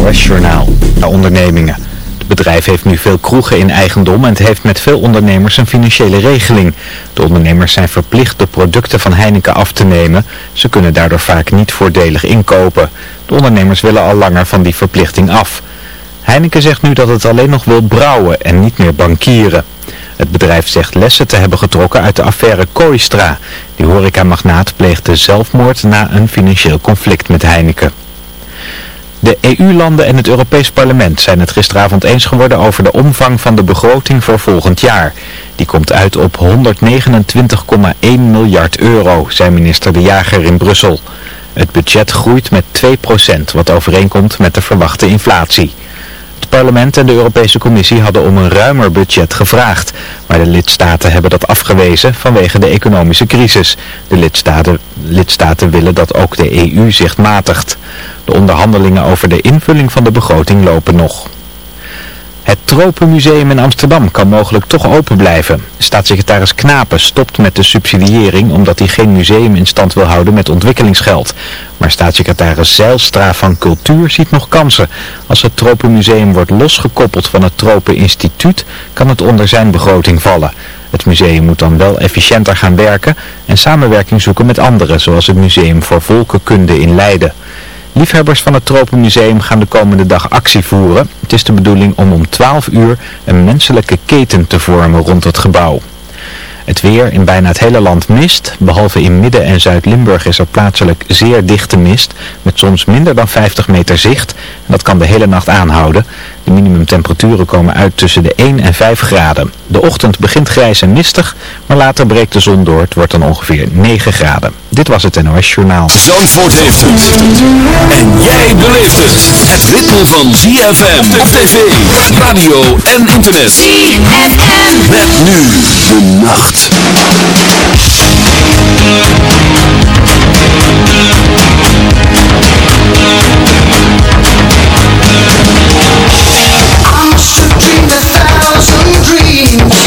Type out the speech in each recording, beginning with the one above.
NOS-journaal. ondernemingen. Het bedrijf heeft nu veel kroegen in eigendom en het heeft met veel ondernemers een financiële regeling. De ondernemers zijn verplicht de producten van Heineken af te nemen. Ze kunnen daardoor vaak niet voordelig inkopen. De ondernemers willen al langer van die verplichting af. Heineken zegt nu dat het alleen nog wil brouwen en niet meer bankieren. Het bedrijf zegt lessen te hebben getrokken uit de affaire Kooistra. Die horecamagnaat pleegde zelfmoord na een financieel conflict met Heineken. De EU-landen en het Europees Parlement zijn het gisteravond eens geworden over de omvang van de begroting voor volgend jaar. Die komt uit op 129,1 miljard euro, zei minister De Jager in Brussel. Het budget groeit met 2%, wat overeenkomt met de verwachte inflatie. Het parlement en de Europese Commissie hadden om een ruimer budget gevraagd. Maar de lidstaten hebben dat afgewezen vanwege de economische crisis. De lidstaten, lidstaten willen dat ook de EU zich matigt. De onderhandelingen over de invulling van de begroting lopen nog. Het Tropenmuseum in Amsterdam kan mogelijk toch open blijven. Staatssecretaris Knapen stopt met de subsidiëring omdat hij geen museum in stand wil houden met ontwikkelingsgeld. Maar staatssecretaris Zeilstra van Cultuur ziet nog kansen. Als het Tropenmuseum wordt losgekoppeld van het Tropeninstituut kan het onder zijn begroting vallen. Het museum moet dan wel efficiënter gaan werken en samenwerking zoeken met anderen, zoals het Museum voor Volkenkunde in Leiden. Liefhebbers van het Tropenmuseum gaan de komende dag actie voeren. Het is de bedoeling om om 12 uur een menselijke keten te vormen rond het gebouw. Het weer in bijna het hele land mist. Behalve in Midden- en Zuid-Limburg is er plaatselijk zeer dichte mist. Met soms minder dan 50 meter zicht. Dat kan de hele nacht aanhouden. De minimumtemperaturen komen uit tussen de 1 en 5 graden. De ochtend begint grijs en mistig. Maar later breekt de zon door. Het wordt dan ongeveer 9 graden. Dit was het NOS Journaal. Zandvoort heeft het. En jij beleeft het. Het ritme van ZFM op tv, radio en internet. ZFM. Met nu de nacht. Dreamed a thousand dreams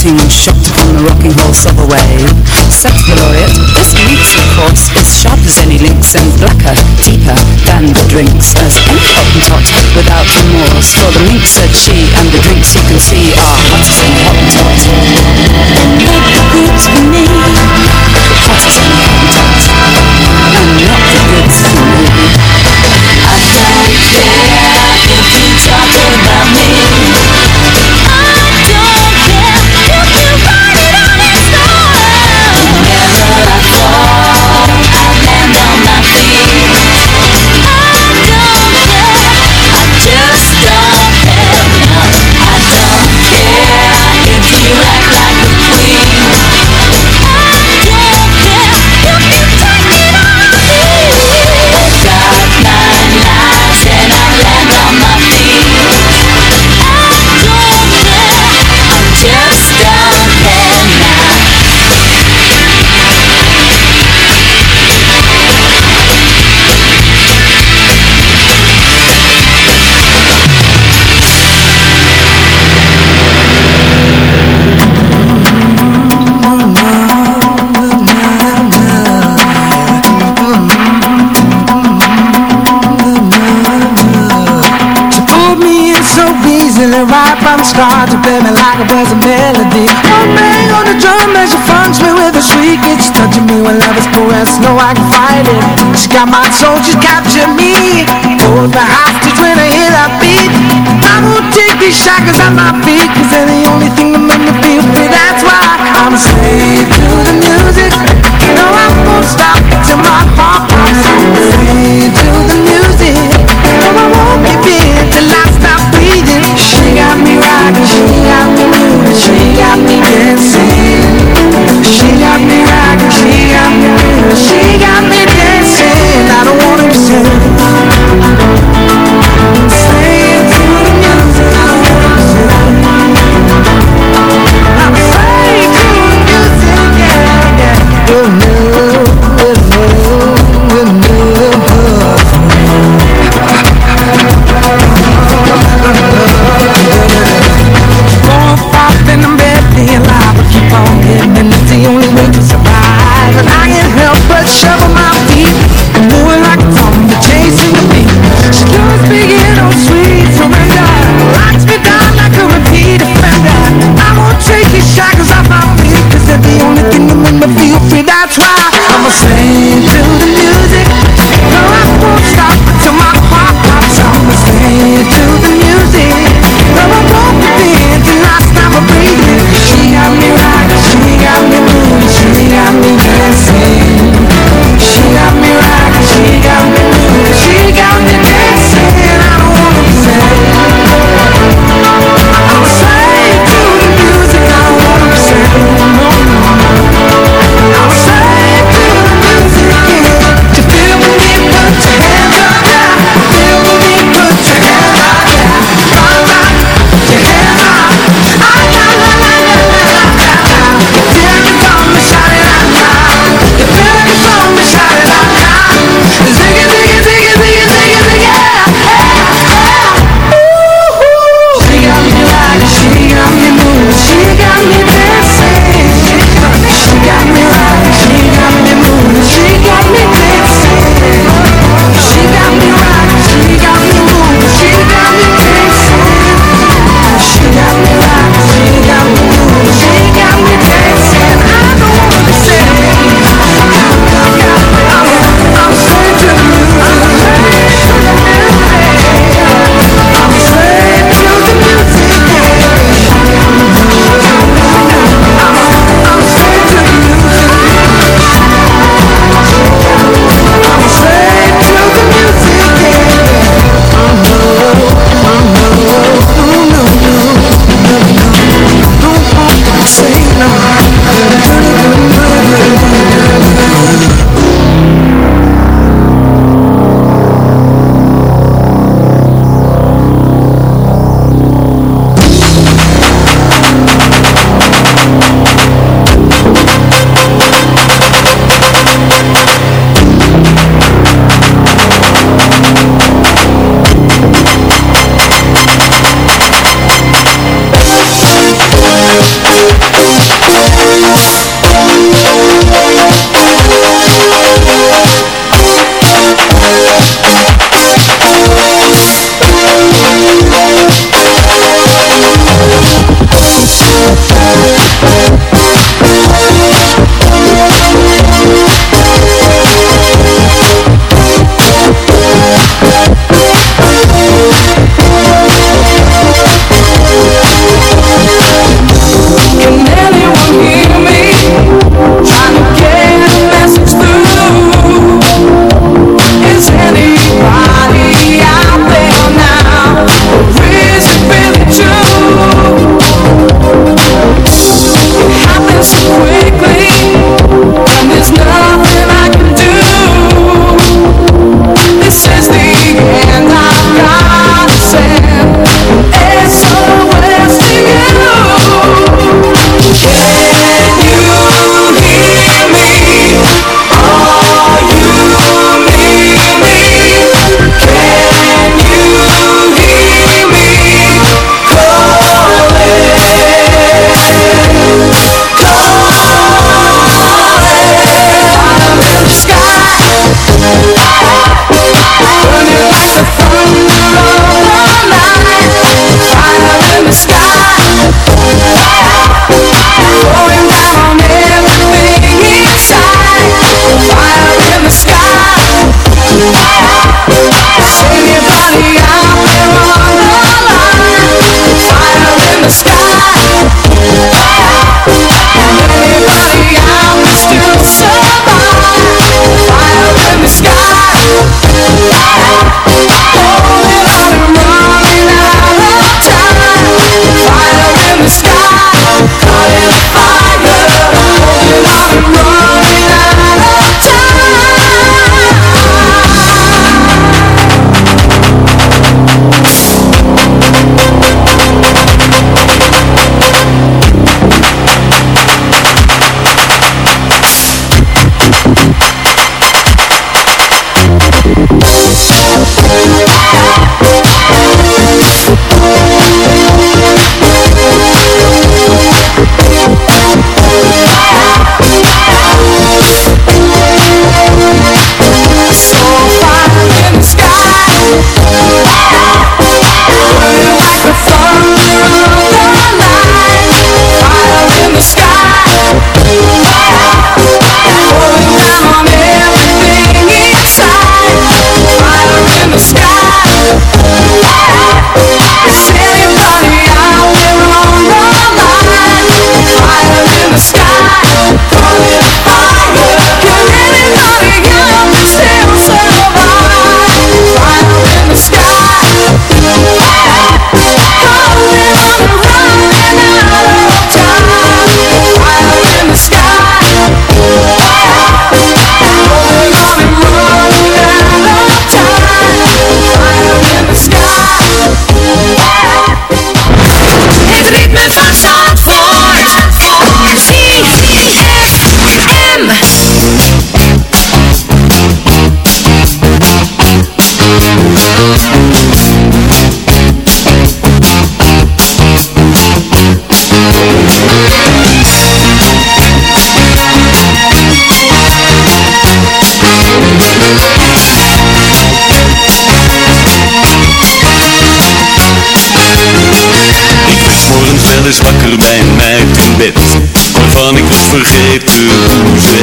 floating and shocked from the rocking horse of a wave. laureate, this meets of course is sharp as any links and blacker, deeper than the drinks as any hottentot without remorse. For the mink said she, and the drinks you can see are hotter than hottentot. from the start You play me like it was a melody One bang on the drum as she funks me with a shriek It's touching me when love is caressed, no I can fight it. She got my soul, she's captured me. Hold the hostage when I hear that beat. I won't take these shackles at my feet Cause they're the only thing that make me feel free, that's why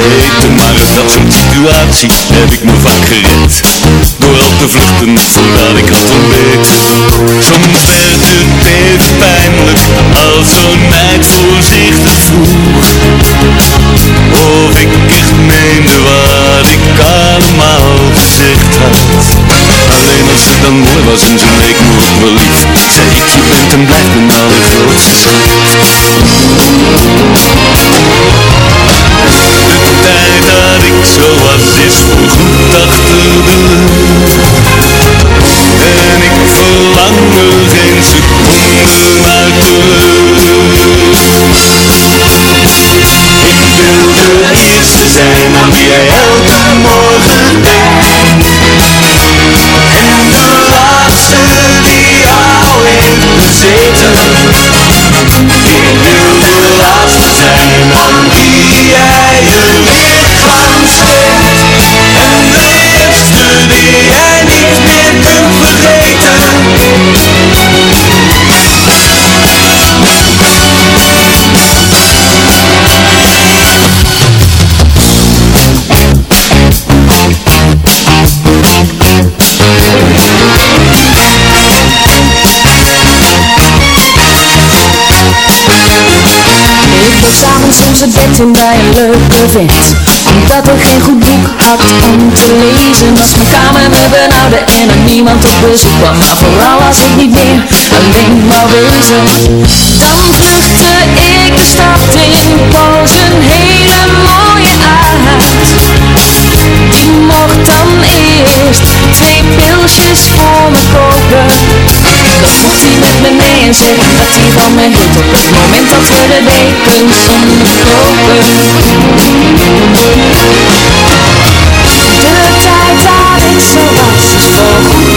heette Maar uit soort situatie heb ik me vaak gered? Door al te vluchten voordat ik had ontbeten Soms werd het even pijnlijk Als zo'n meid voorzichtig vroeg bij een leuke vent Omdat er geen goed boek had om te lezen. Was mijn kamer me benauwde en er niemand op bezoek. Kwam Maar vooral als ik niet meer alleen wou wezen. Dan vluchtte ik de stad in, koos een hele mooie Die mocht dan eerst twee pilsjes voor me kopen dat mocht hij met me mee en zeggen dat hij van me hield Op het moment dat we de dekens onderkopen De tijd dat ik zo was is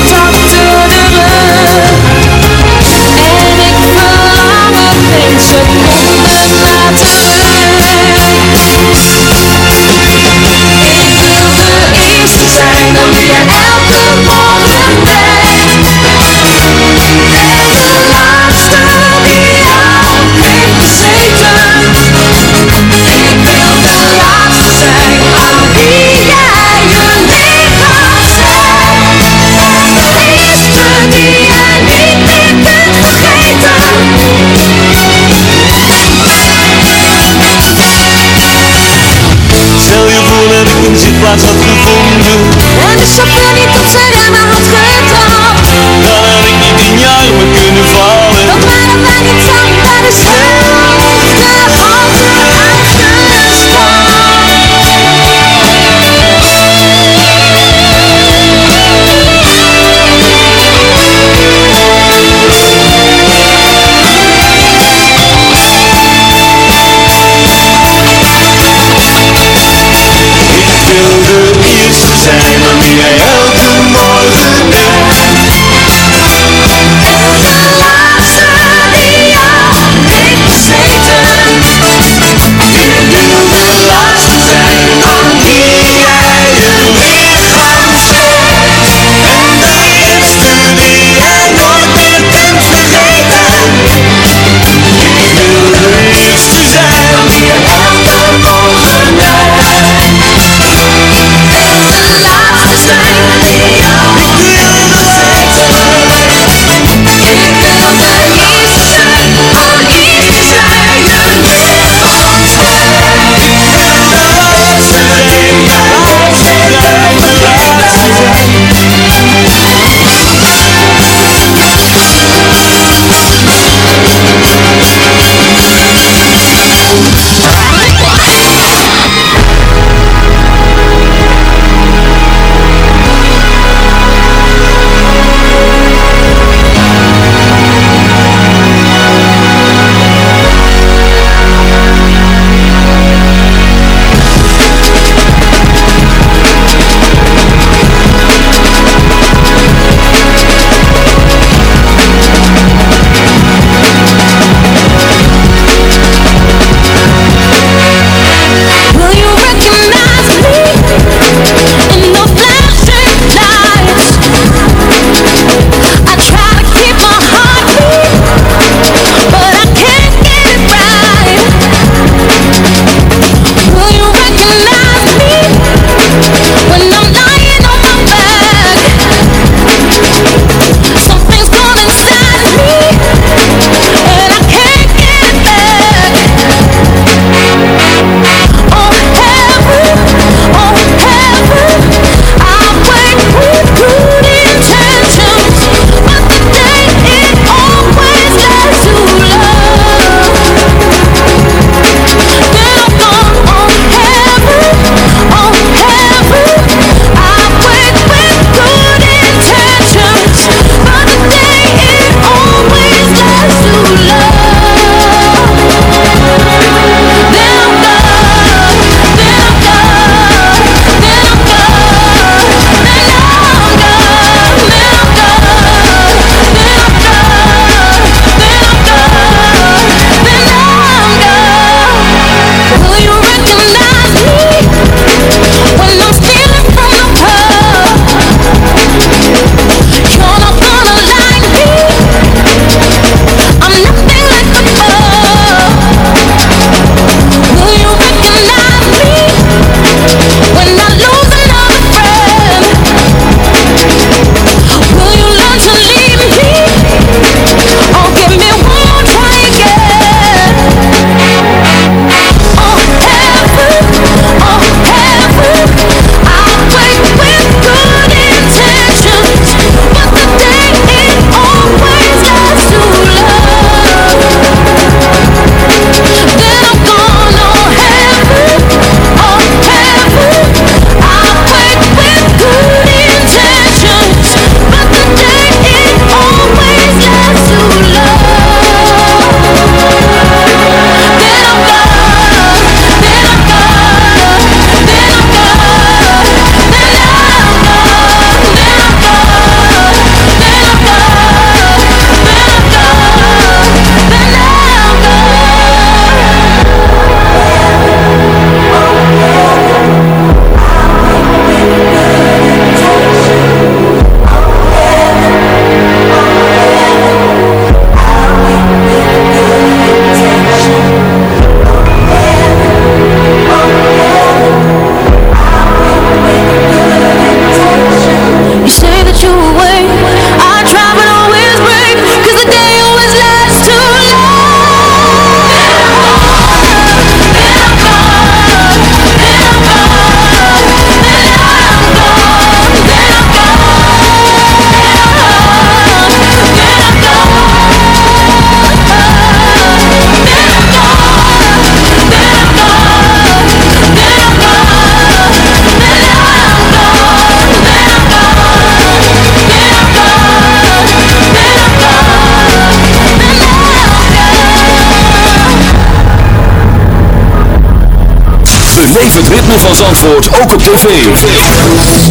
het ritme van Zandvoort ook op tv.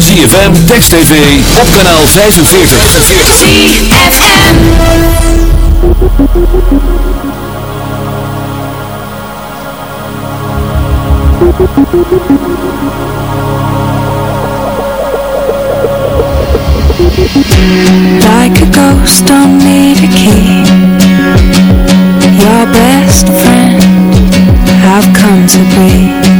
ZFM, Text TV, op kanaal 45. ZFM Like a ghost, don't need a key Your best friend I've come to be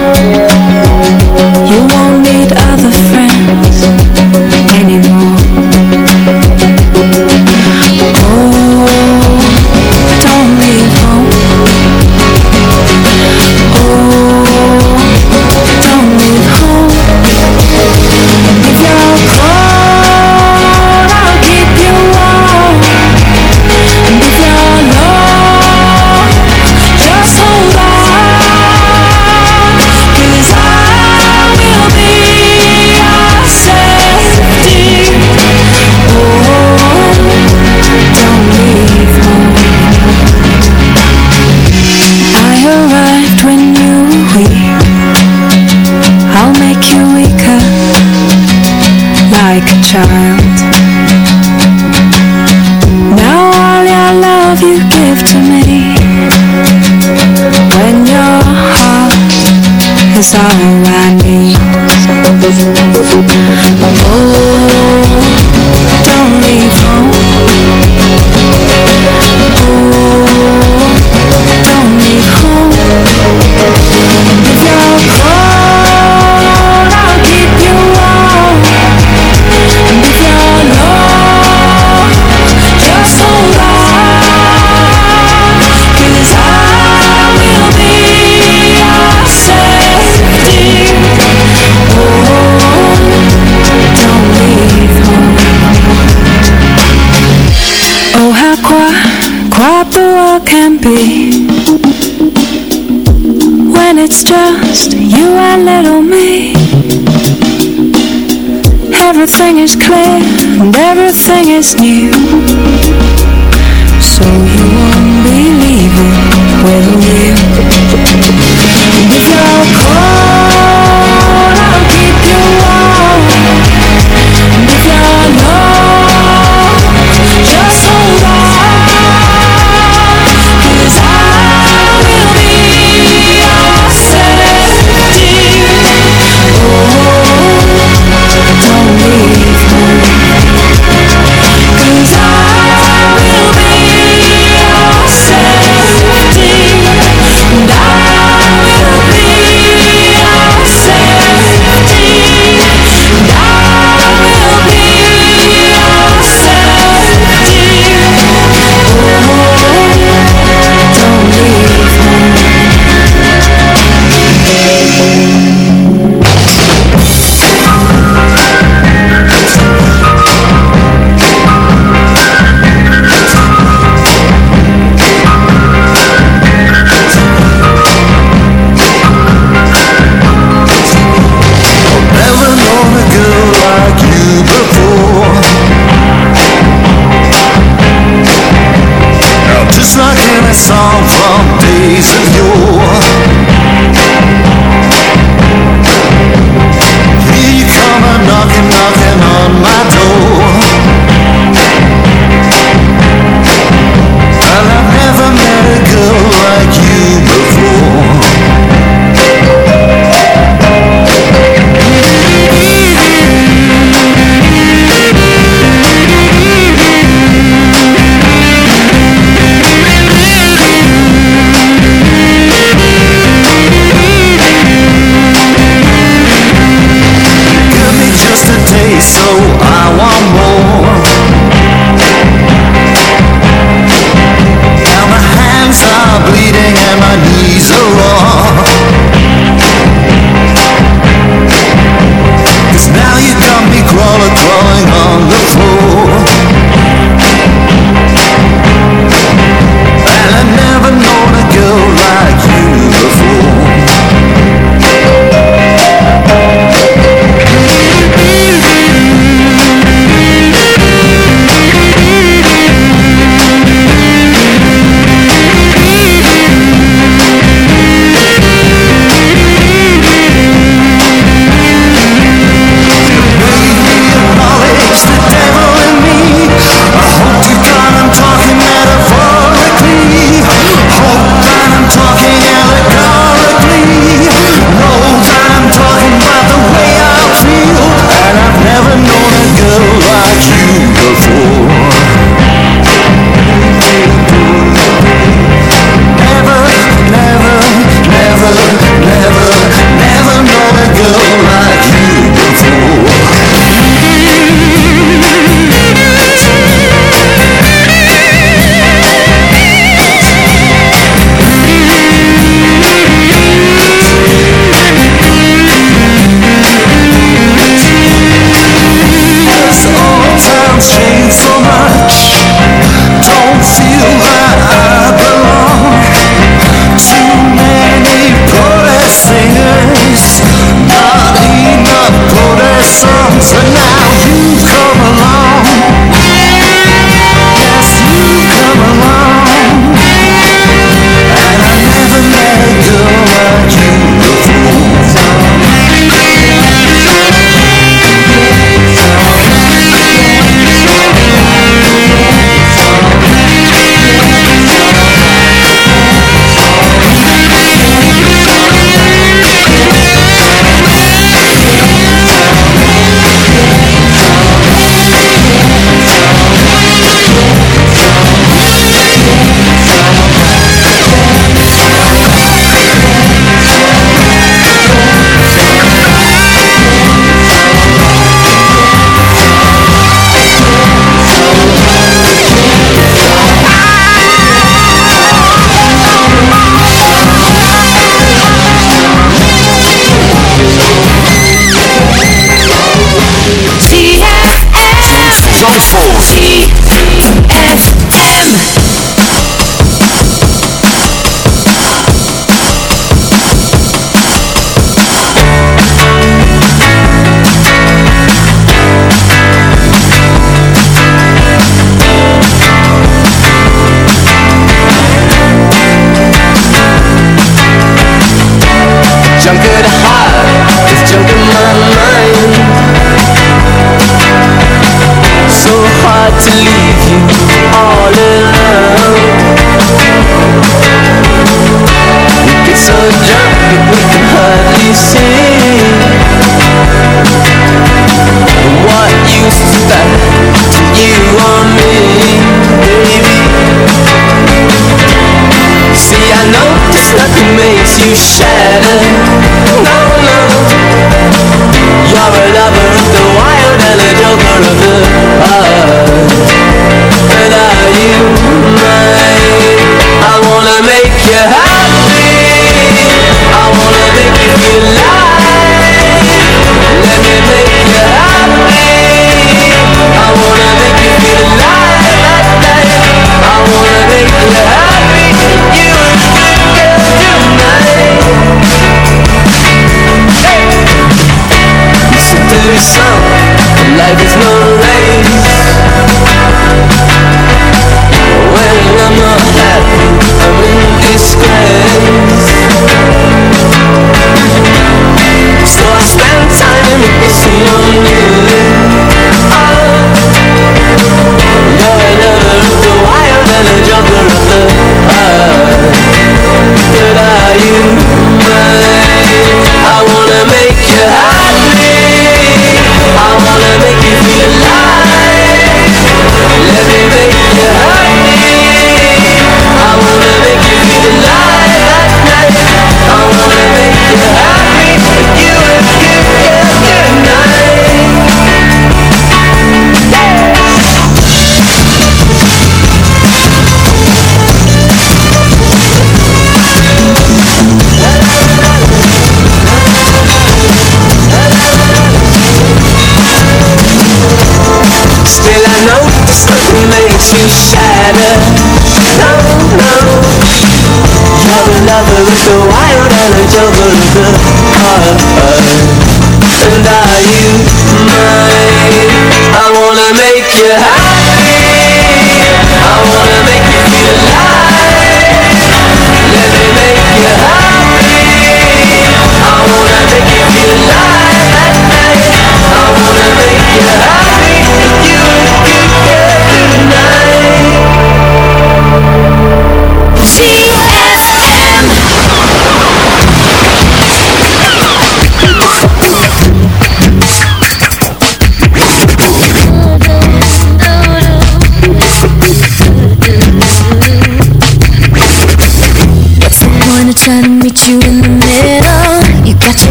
sorrow is new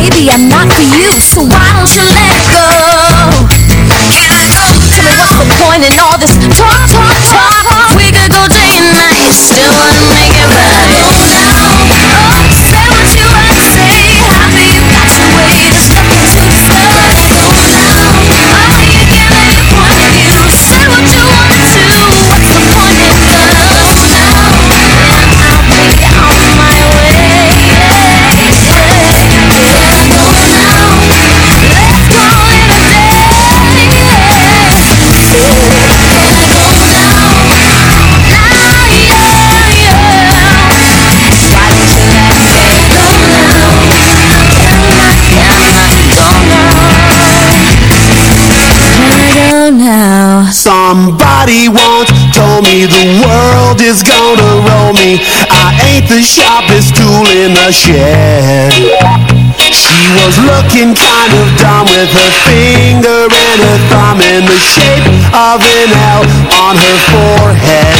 Maybe I'm the sharpest tool in the shed. She was looking kind of dumb with her finger and her thumb in the shape of an L on her forehead.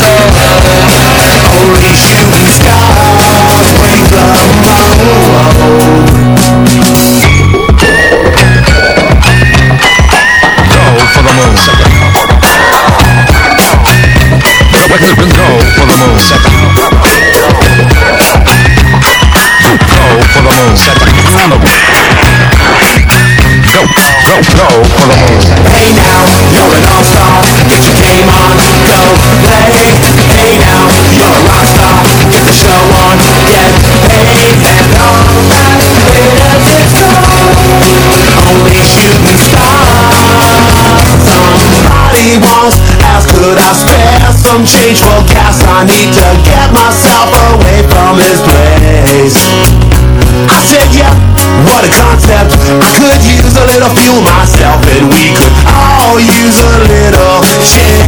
Go for the moon. Go for the moon. Go for the moon. Go, go, go for the moon. Hey now, you're an all-star. Get your game on, play. Now, you're a rock star. Show on. And all that. Only shooting stars. Somebody could I spare some change for? I need to get myself away from place. I said, yeah, what a concept. I could use a little fuel myself, and we could all use a little change.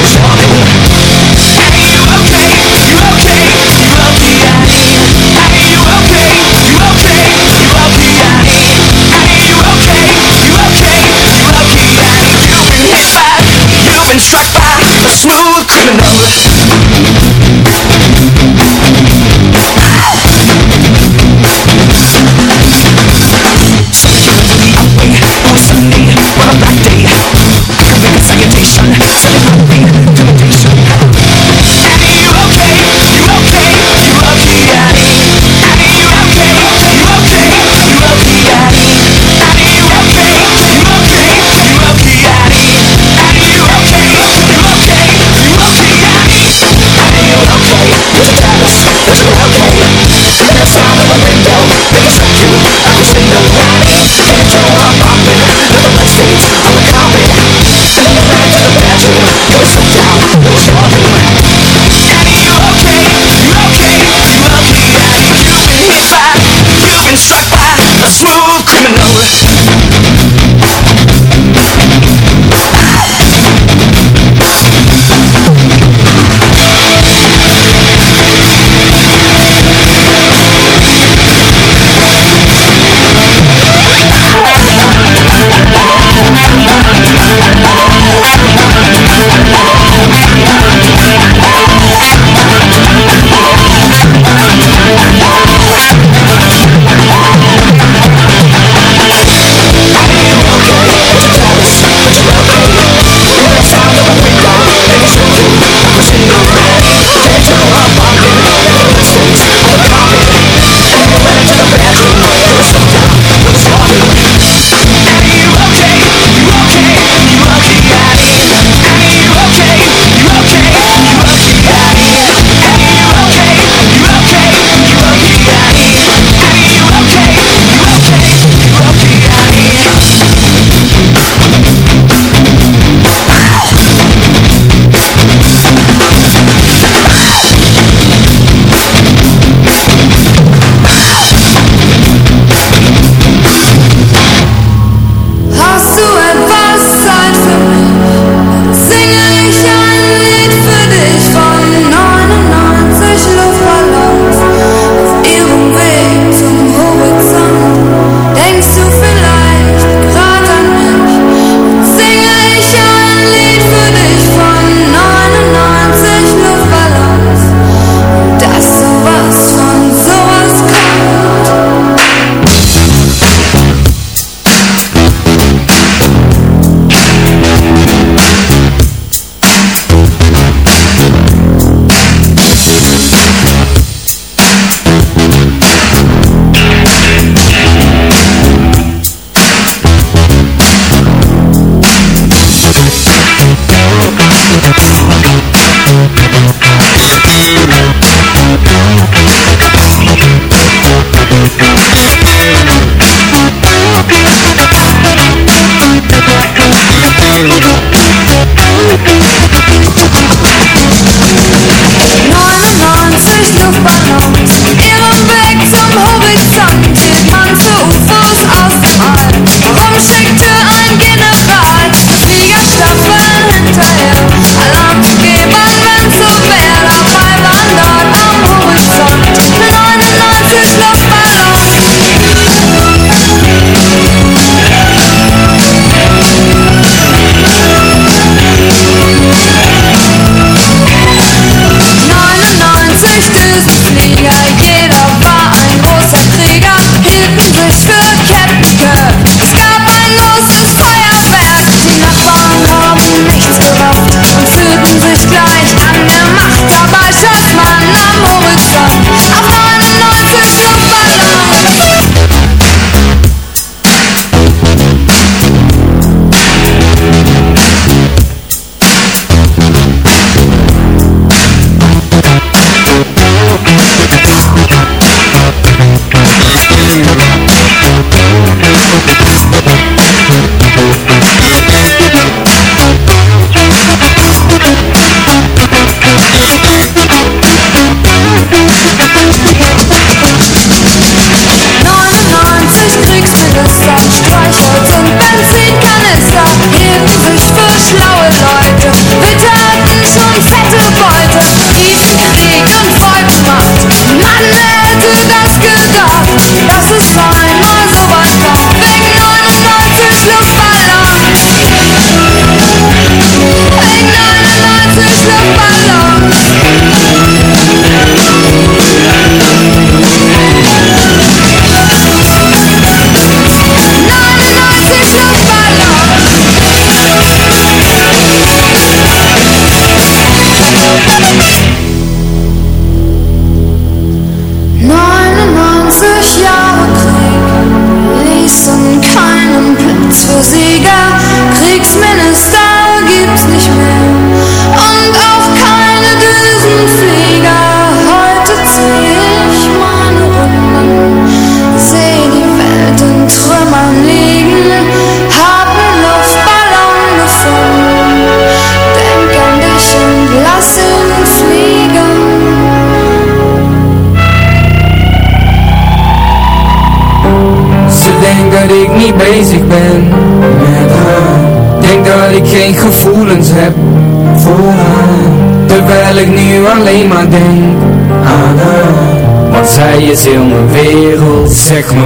Swami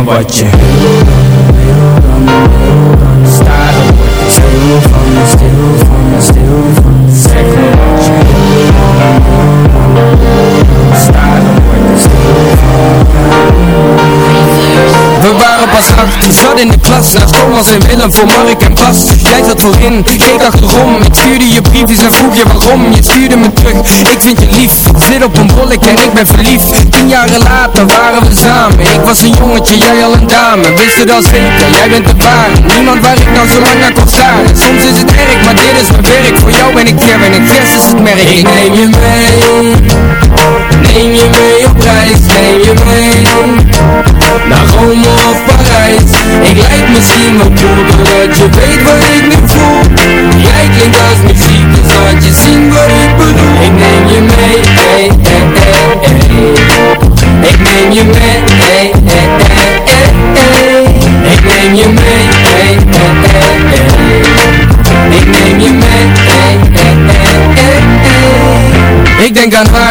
watching. Thomas en Willem voor Mark en Bas. Jij zat voorin, keek achterom Ik stuurde je briefjes en vroeg je waarom. Je stuurde me terug, ik vind je lief. Zit op een bollek en ik ben verliefd. Tien jaren later waren we samen. Ik was een jongetje, jij al een dame. Wist het al zeker, jij bent de ware Niemand waar ik nou zo lang naar kon staan Soms is het erg, maar dit is mijn werk. Voor jou ben ik ver en vers is het merk. Ik neem je mee Neem je mee op reis, neem je mee Naar Rome of Parijs. Ik lijk misschien wel cool Doordat je weet wat ik nu voel. Jij klinkt als muziek Dus laat je zien wat Ik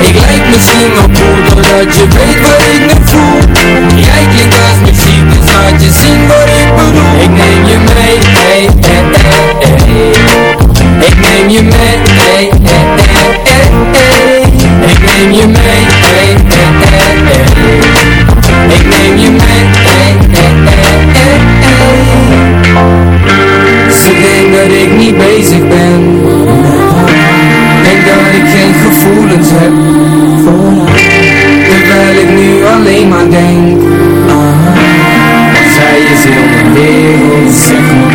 Ik lijk misschien wel cool Doordat je weet wat ik nu voel Jij klinkt als muziek Dus laat je zien wat ik bedoel Ik neem je mee, hey, hey, hey, hey. Ik neem je mee, hey, hey, hey, hey. Ik neem je mee, hey, hey, hey, hey. Ik neem je mee, hey, hey, hey, hey, hey. Ze denkt dat ik niet bezig ben Denk dat ik geen gevoelens heb voor Terwijl ik nu alleen maar denk haar Want zij is heel mijn wereld Zeg me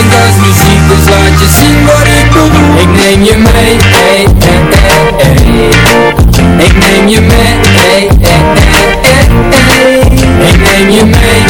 Jij klinkt als muziek Dus laat je zien wat ik bedoel Ik neem je mee, hey, hey, hey, hey. Ik neem je mee, hey, hey, hey, hey, hey. Ik neem je mee,